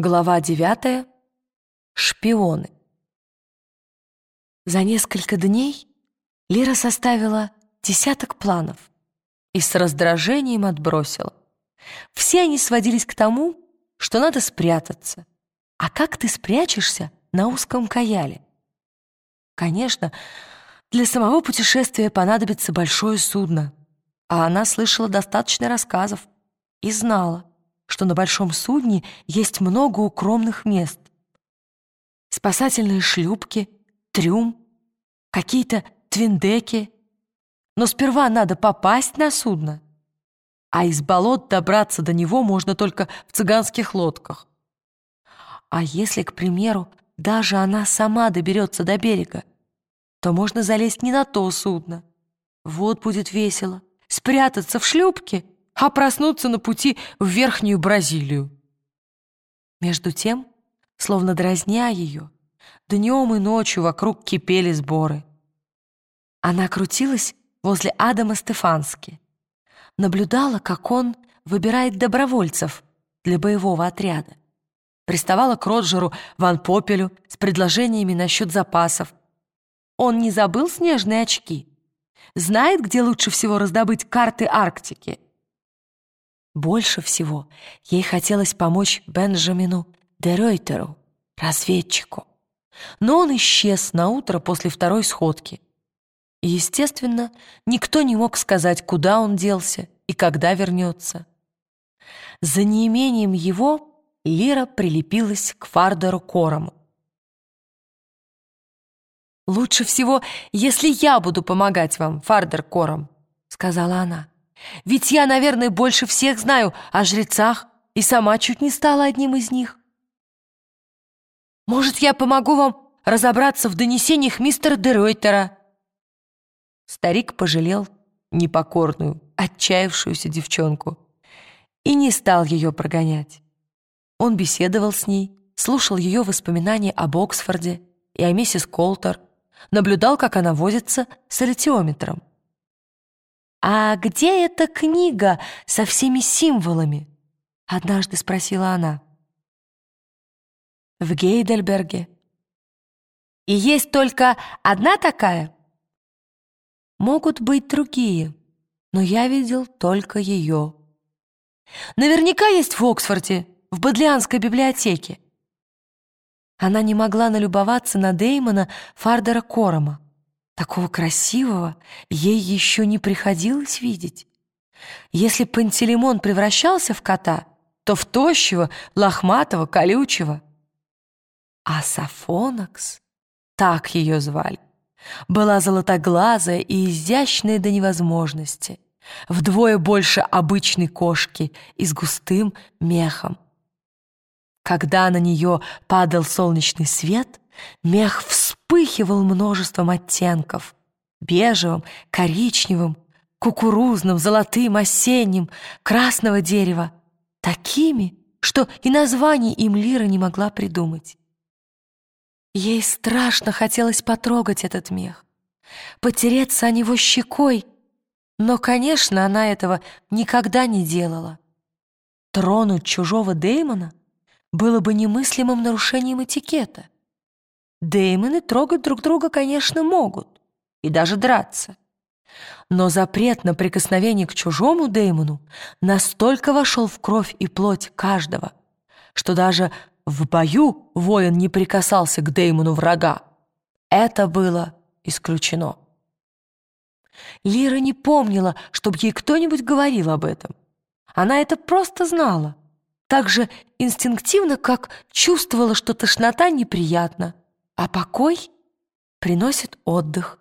Глава девятая. Шпионы. За несколько дней Лира составила десяток планов и с раздражением отбросила. Все они сводились к тому, что надо спрятаться. А как ты спрячешься на узком каяле? Конечно, для самого путешествия понадобится большое судно, а она слышала достаточно рассказов и знала, что на большом судне есть много укромных мест. Спасательные шлюпки, трюм, какие-то твиндеки. Но сперва надо попасть на судно, а из болот добраться до него можно только в цыганских лодках. А если, к примеру, даже она сама доберется до берега, то можно залезть не на то судно. Вот будет весело. Спрятаться в шлюпке — а проснуться на пути в Верхнюю Бразилию. Между тем, словно дразня ее, днем и ночью вокруг кипели сборы. Она крутилась возле Адама Стефански, наблюдала, как он выбирает добровольцев для боевого отряда, приставала к Роджеру Ван Попелю с предложениями насчет запасов. Он не забыл снежные очки, знает, где лучше всего раздобыть карты Арктики — больше всего ей хотелось помочь Бенджамину Деройтеру, разведчику. Но он исчез на утро после второй сходки. Естественно, никто не мог сказать, куда он делся и когда вернется. За неимением его Лира прилепилась к Фардеру Корому. «Лучше всего, если я буду помогать вам, Фардер Кором», — сказала она. Ведь я, наверное, больше всех знаю о жрецах и сама чуть не стала одним из них. Может, я помогу вам разобраться в донесениях мистера Деройтера?» Старик пожалел непокорную, отчаявшуюся девчонку и не стал ее прогонять. Он беседовал с ней, слушал ее воспоминания об Оксфорде и о миссис Колтер, наблюдал, как она возится с аллитиометром. «А где эта книга со всеми символами?» — однажды спросила она. «В Гейдельберге». «И есть только одна такая?» «Могут быть другие, но я видел только ее». «Наверняка есть в Оксфорде, в Бодлианской библиотеке». Она не могла налюбоваться на Деймона Фардера Корома. Такого красивого ей еще не приходилось видеть. Если Пантелеймон превращался в кота, то в тощего, лохматого, колючего. А Сафонакс, так ее звали, была золотоглазая и изящная до невозможности, вдвое больше обычной кошки и с густым мехом. Когда на нее падал солнечный свет, мех вспыхивал множеством оттенков — бежевым, коричневым, кукурузным, золотым, осенним, красного дерева, такими, что и названий им Лира не могла придумать. Ей страшно хотелось потрогать этот мех, потереться о него щекой, но, конечно, она этого никогда не делала. Тронуть чужого Дэймона было бы немыслимым нарушением этикета. Дэймоны трогать друг друга, конечно, могут, и даже драться. Но запрет на прикосновение к чужому Дэймону настолько вошел в кровь и плоть каждого, что даже в бою воин не прикасался к Дэймону врага. Это было исключено. Лира не помнила, чтобы ей кто-нибудь говорил об этом. Она это просто знала. Так же инстинктивно, как чувствовала, что тошнота неприятна, а покой приносит отдых.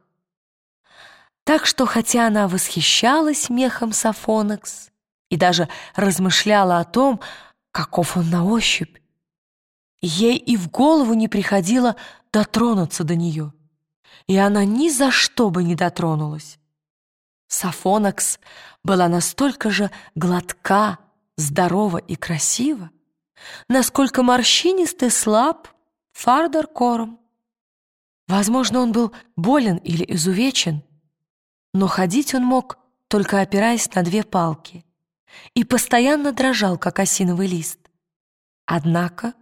Так что, хотя она восхищалась мехом Сафонекс и даже размышляла о том, каков он на ощупь, ей и в голову не приходило дотронуться до нее, и она ни за что бы не дотронулась. Сафонакс была настолько же гладка, здорова и красива, насколько морщинистый слаб Фардер Кором. Возможно, он был болен или изувечен, но ходить он мог, только опираясь на две палки, и постоянно дрожал, как осиновый лист. Однако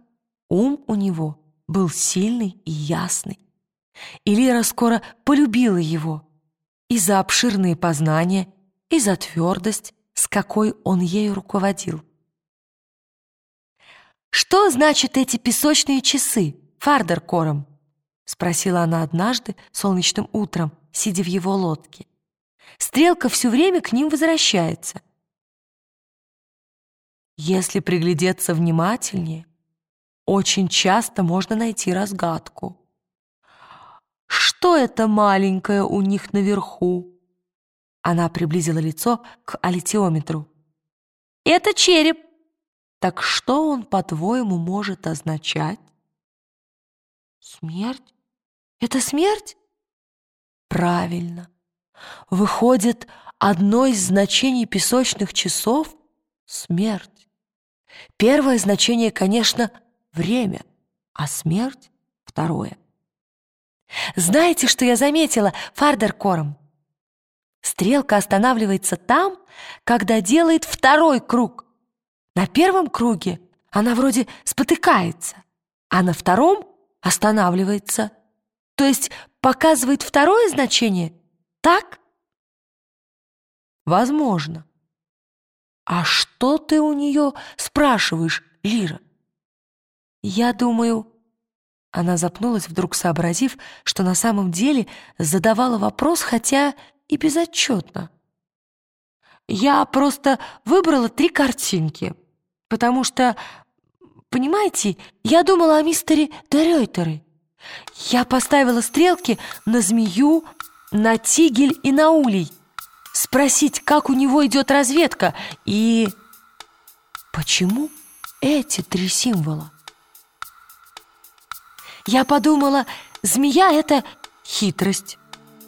Ум у него был сильный и ясный. И Лера скоро полюбила его и за обширные познания, и за твердость, с какой он ею руководил. «Что значат эти песочные часы, Фардеркором?» — спросила она однажды солнечным утром, сидя в его лодке. Стрелка все время к ним возвращается. Если приглядеться внимательнее, очень часто можно найти разгадку. Что это маленькое у них наверху? Она приблизила лицо к алитиометру. Это череп. Так что он, по-твоему, может означать? Смерть? Это смерть? Правильно. Выходит, одно из значений песочных часов — смерть. Первое значение, конечно, время, а смерть — второе. Знаете, что я заметила, Фардеркором? Стрелка останавливается там, когда делает второй круг. На первом круге она вроде спотыкается, а на втором останавливается. То есть показывает второе значение, так? Возможно. А что ты у нее спрашиваешь, Лира? Я думаю... Она запнулась, вдруг сообразив, что на самом деле задавала вопрос, хотя и безотчетно. Я просто выбрала три картинки, потому что, понимаете, я думала о мистере Дерёйтере. Я поставила стрелки на змею, на тигель и на улей, спросить, как у него идет разведка, и... Почему эти три символа? Я подумала, змея — это хитрость.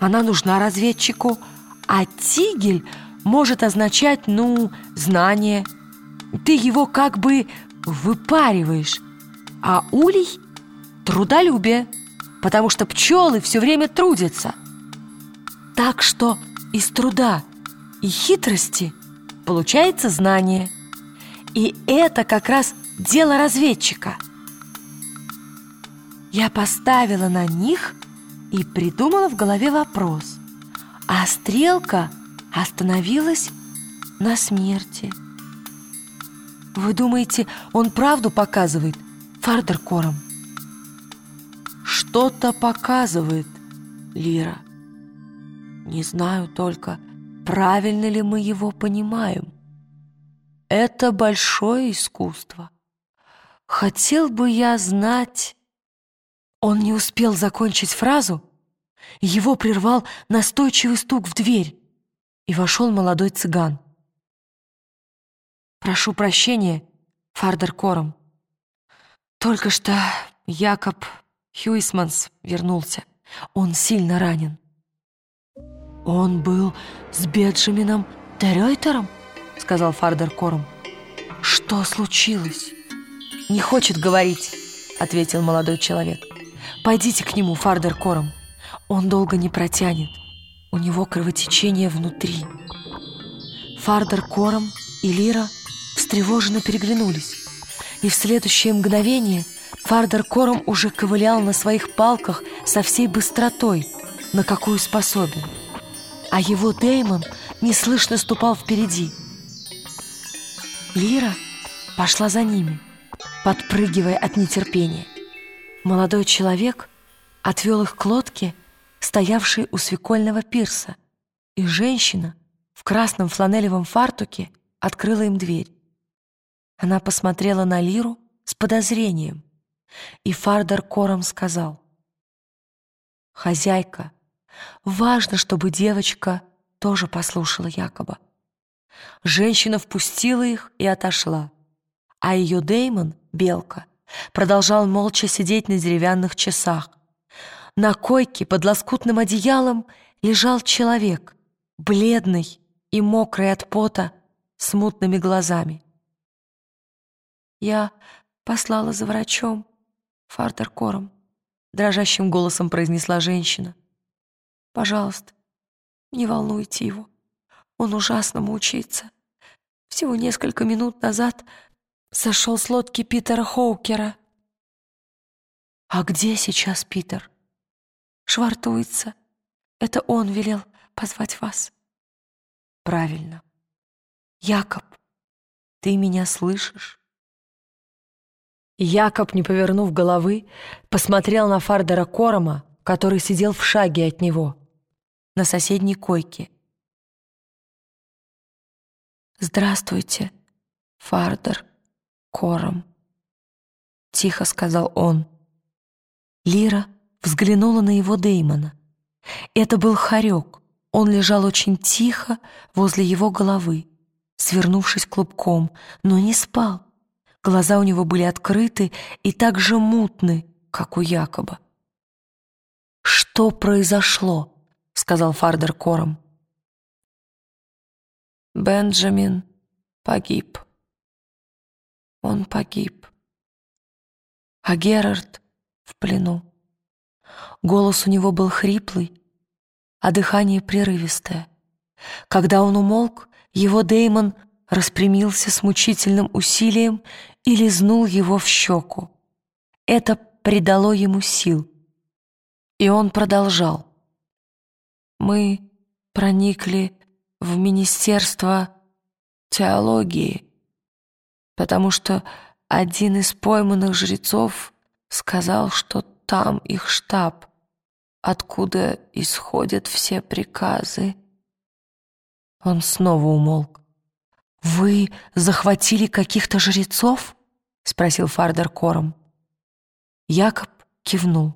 Она нужна разведчику. А тигель может означать, ну, знание. Ты его как бы выпариваешь. А улей — трудолюбие, потому что пчелы все время трудятся. Так что из труда и хитрости получается знание. И это как раз дело разведчика — я поставила на них и придумала в голове вопрос, а стрелка остановилась на смерти. Вы думаете, он правду показывает Фардеркором? Что-то показывает, Лира. Не знаю только, правильно ли мы его понимаем. Это большое искусство. Хотел бы я знать, он не успел закончить фразу, его прервал настойчивый стук в дверь, и вошел молодой цыган. «Прошу прощения, Фардер Кором. Только что Якоб Хьюисманс вернулся. Он сильно ранен». «Он был с Беджамином Терройтером?» — сказал Фардер Кором. «Что случилось?» «Не хочет говорить», — ответил молодой человек. Пойдите к нему, Фардер Кором. Он долго не протянет. У него кровотечение внутри. Фардер Кором и Лира встревоженно переглянулись. И в следующее мгновение Фардер Кором уже ковылял на своих палках со всей быстротой, на какую способен. А его Деймон неслышно ступал впереди. Лира пошла за ними, подпрыгивая от нетерпения. Молодой человек отвел их к лодке, стоявшей у свекольного пирса, и женщина в красном фланелевом фартуке открыла им дверь. Она посмотрела на Лиру с подозрением, и Фардер кором сказал, «Хозяйка, важно, чтобы девочка тоже послушала Якоба». Женщина впустила их и отошла, а ее Деймон, Белка, продолжал молча сидеть на деревянных часах. На койке под лоскутным одеялом лежал человек, бледный и мокрый от пота, с мутными глазами. «Я послала за врачом, Фардеркором», — дрожащим голосом произнесла женщина. «Пожалуйста, не волнуйте его. Он ужасно мучается. Всего несколько минут назад сошел с лодки Питера Хоукера. «А где сейчас Питер?» «Швартуется. Это он велел позвать вас». «Правильно. Якоб, ты меня слышишь?» Якоб, не повернув головы, посмотрел на Фардера Корома, который сидел в шаге от него, на соседней койке. «Здравствуйте, Фардер Кором», — тихо сказал он. Лира взглянула на его Деймона. Это был хорек. Он лежал очень тихо возле его головы, свернувшись клубком, но не спал. Глаза у него были открыты и так же мутны, как у Якоба. «Что произошло?» — сказал Фардер кором. «Бенджамин погиб. Он погиб. А Герард в плену. Голос у него был хриплый, а дыхание прерывистое. Когда он умолк, его Деймон распрямился с мучительным усилием и лизнул его в щеку. Это придало ему сил. И он продолжал. «Мы проникли в Министерство теологии, потому что один из пойманных жрецов сказал, что там их штаб, откуда исходят все приказы». Он снова умолк. «Вы захватили каких-то жрецов?» — спросил Фардер кором. Якоб кивнул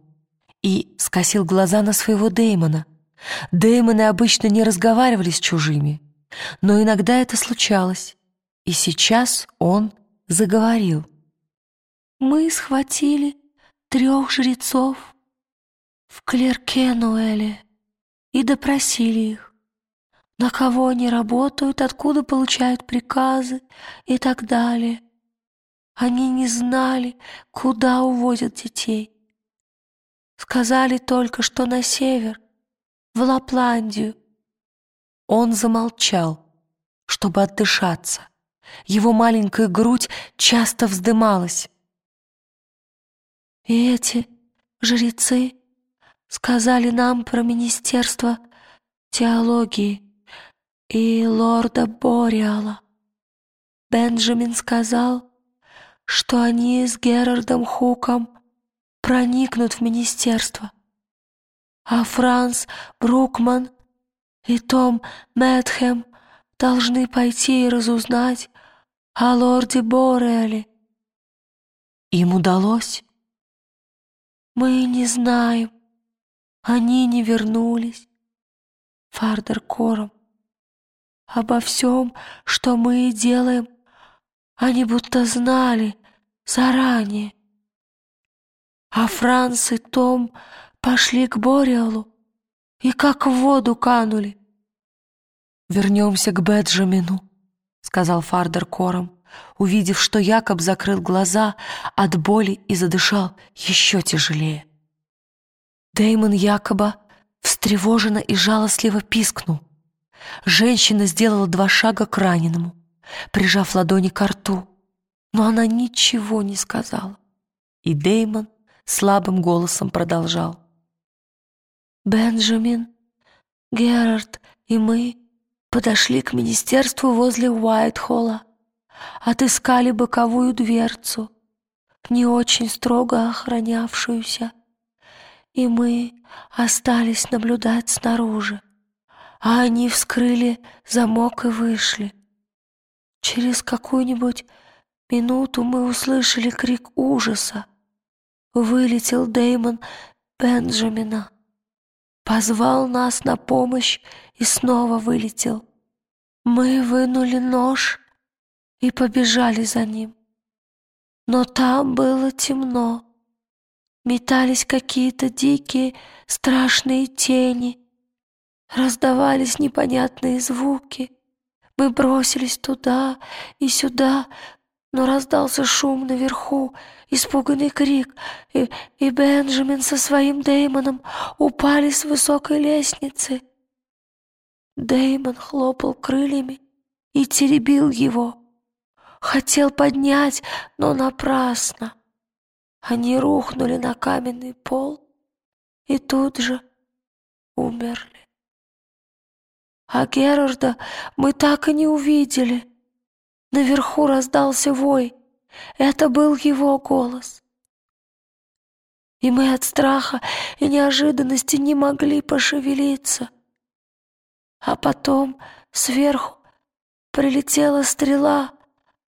и скосил глаза на своего Деймона. Деймоны обычно не разговаривали с чужими, но иногда это случалось, и сейчас он заговорил. «Мы схватили трех жрецов в Клеркенуэле и допросили их на кого они работают, откуда получают приказы и так далее. Они не знали, куда увозят детей. Сказали только, что на север, в Лапландию. Он замолчал, чтобы отдышаться. Его маленькая грудь часто вздымалась. И эти жрецы сказали нам про Министерство теологии и лорда Бориала. Бенджамин сказал, что они с Герардом Хуком проникнут в министерство, а Франц Брукман и Том Мэтхэм должны пойти и разузнать о лорде Бориале. Им удалось? Мы не знаем. Они не вернулись. Фардер Кором обо всем, что мы делаем, они будто знали заранее. А Франц и Том пошли к Бориалу и как в воду канули. «Вернемся к Беджамину», — сказал Фардер кором, увидев, что Якоб закрыл глаза от боли и задышал еще тяжелее. Деймон Якоба встревоженно и жалостливо пискнул — Женщина сделала два шага к раненому, прижав ладони к рту, но она ничего не сказала. И Деймон слабым голосом продолжал. «Бенджамин, Герард и мы подошли к министерству возле Уайтхолла, отыскали боковую дверцу, не очень строго охранявшуюся, и мы остались наблюдать снаружи а они вскрыли замок и вышли. Через какую-нибудь минуту мы услышали крик ужаса. Вылетел Деймон Бенджамина. Позвал нас на помощь и снова вылетел. Мы вынули нож и побежали за ним. Но там было темно. Метались какие-то дикие, страшные тени — Раздавались непонятные звуки. Мы бросились туда и сюда, но раздался шум наверху, испуганный крик, и, и Бенджамин со своим Деймоном упали с высокой лестницы. Деймон хлопал крыльями и теребил его. Хотел поднять, но напрасно. Они рухнули на каменный пол и тут же умерли. А Герарда мы так и не увидели. Наверху раздался вой. Это был его голос. И мы от страха и неожиданности не могли пошевелиться. А потом сверху прилетела стрела,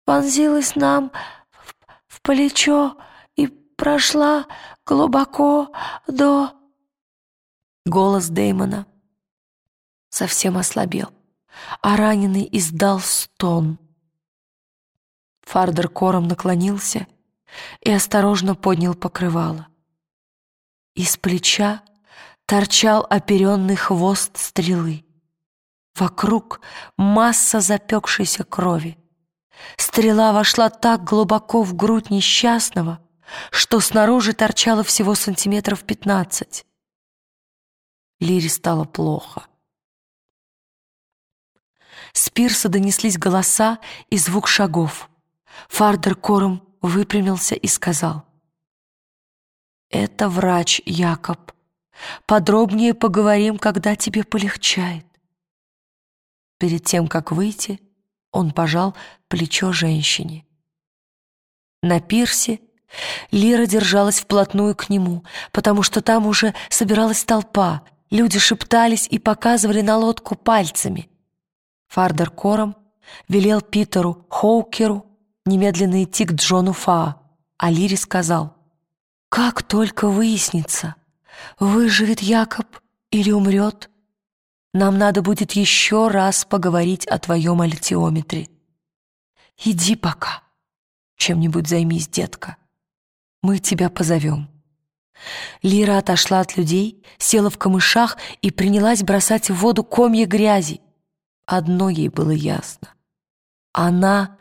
вонзилась нам в, в плечо и прошла глубоко до... Голос Дэймона совсем ослабел, а раненый издал стон. Фардер кором наклонился и осторожно поднял покрывало. Из плеча торчал оперенный хвост стрелы. Вокруг масса запекшейся крови. Стрела вошла так глубоко в грудь несчастного, что снаружи торчало всего сантиметров пятнадцать. Лире стало плохо. С пирса донеслись голоса и звук шагов. Фардер кором выпрямился и сказал. «Это врач, Якоб. Подробнее поговорим, когда тебе полегчает». Перед тем, как выйти, он пожал плечо женщине. На пирсе Лира держалась вплотную к нему, потому что там уже собиралась толпа, люди шептались и показывали на лодку пальцами. Фардер Кором велел Питеру Хоукеру немедленно идти к Джону Фаа, а Лири сказал, «Как только выяснится, выживет Якоб или умрет, нам надо будет еще раз поговорить о твоем альтиометре. Иди пока, чем-нибудь займись, детка, мы тебя позовем». Лира отошла от людей, села в камышах и принялась бросать в воду комья грязи. Одно ей было ясно. Она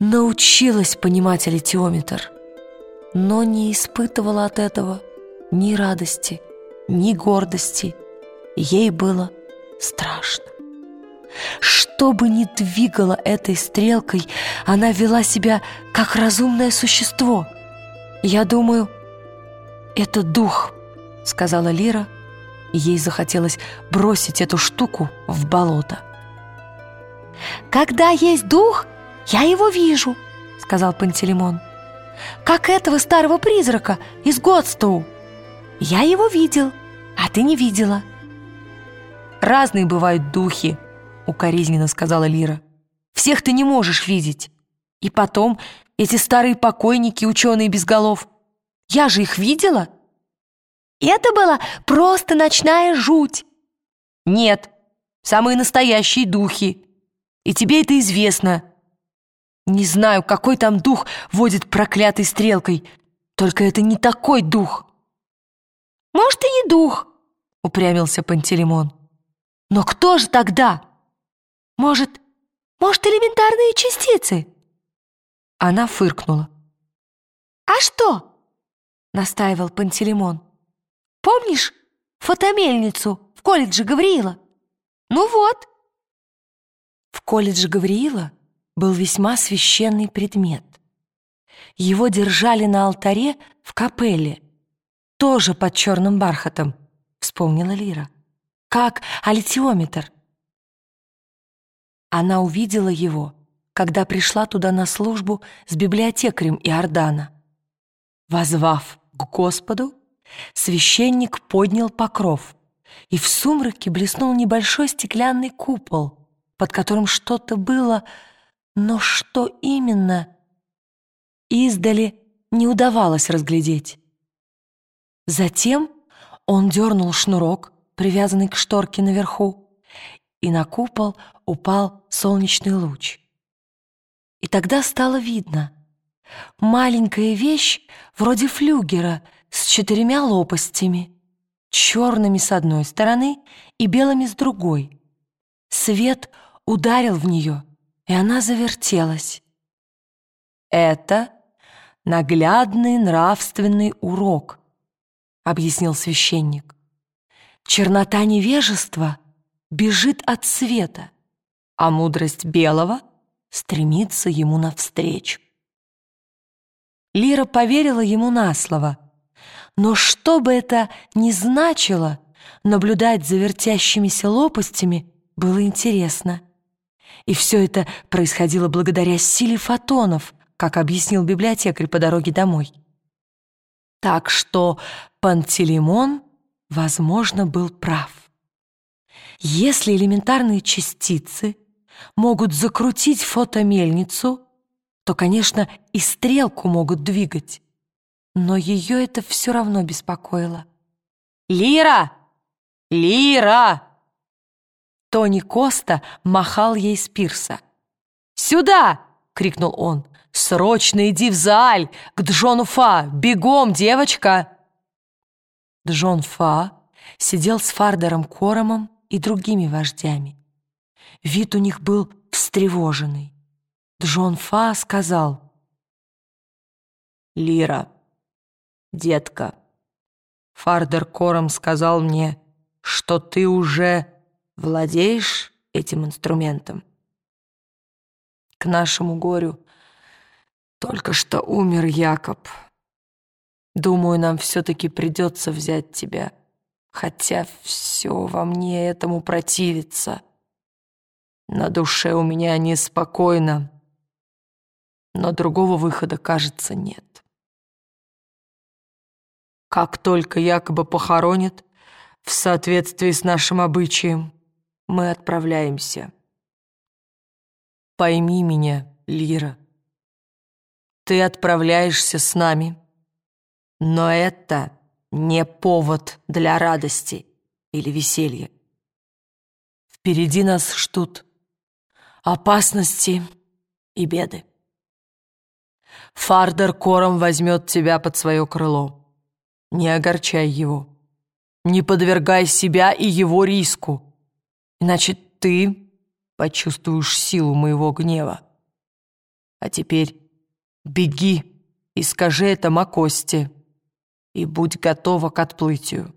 научилась понимать аллитиометр, но не испытывала от этого ни радости, ни гордости. Ей было страшно. Что бы ни двигало этой стрелкой, она вела себя как разумное существо. «Я думаю, это дух», — сказала Лира, ей захотелось бросить эту штуку в болото. «Когда есть дух, «Я его вижу», — сказал Пантелеймон. «Как этого старого призрака из Годстоу. Я его видел, а ты не видела». «Разные бывают духи», — укоризненно сказала Лира. «Всех ты не можешь видеть. И потом эти старые покойники, ученые без голов. Я же их видела». «Это была просто ночная жуть». «Нет, самые настоящие духи. И тебе это известно». Не знаю, какой там дух водит проклятой стрелкой. Только это не такой дух. Может, и не дух, упрямился Пантелеймон. Но кто же тогда? Может, может, элементарные частицы? Она фыркнула. А что? Настаивал Пантелеймон. Помнишь фотомельницу в колледже Гавриила? Ну вот. В колледже Гавриила был весьма священный предмет. Его держали на алтаре в капелле, тоже под черным бархатом, вспомнила Лира, как альтиометр. Она увидела его, когда пришла туда на службу с библиотекарем Иордана. Возвав к Господу, священник поднял покров, и в сумраке блеснул небольшой стеклянный купол, под которым что-то было — но что именно? Издали не удавалось разглядеть. Затем он дернул шнурок, привязанный к шторке наверху, и на купол упал солнечный луч. И тогда стало видно. Маленькая вещь вроде флюгера с четырьмя лопастями, черными с одной стороны и белыми с другой. Свет ударил в нее — и она завертелась. «Это наглядный нравственный урок», — объяснил священник. «Чернота невежества бежит от света, а мудрость белого стремится ему навстречу». Лира поверила ему на слово. Но что бы это ни значило, наблюдать за вертящимися лопастями было интересно. И все это происходило благодаря силе фотонов, как объяснил библиотекарь по дороге домой. Так что Пантелеймон, возможно, был прав. Если элементарные частицы могут закрутить фотомельницу, то, конечно, и стрелку могут двигать. Но ее это все равно беспокоило. «Лира! Лира!» Тони Коста махал ей с пирса. «Сюда!» — крикнул он. «Срочно иди в Зааль, к Джону Фа! Бегом, девочка!» Джон Фа сидел с Фардером Коромом и другими вождями. Вид у них был встревоженный. Джон Фа сказал, «Лира, детка, Фардер Кором сказал мне, что ты уже владеешь этим инструментом. К нашему горю только что умер Якоб. Думаю, нам все-таки придется взять тебя, хотя все во мне этому противится. На душе у меня неспокойно, но другого выхода, кажется, нет. Как только якобы похоронят, в соответствии с нашим обычаем, мы отправляемся. Пойми меня, Лира. Ты отправляешься с нами, но это не повод для радости или веселья. Впереди нас ждут опасности и беды. Фардер кором возьмет тебя под свое крыло. Не огорчай его. Не подвергай себя и его риску, иначе ты почувствуешь силу моего гнева. А теперь беги и скажи это Макосте, и будь готова к отплытию.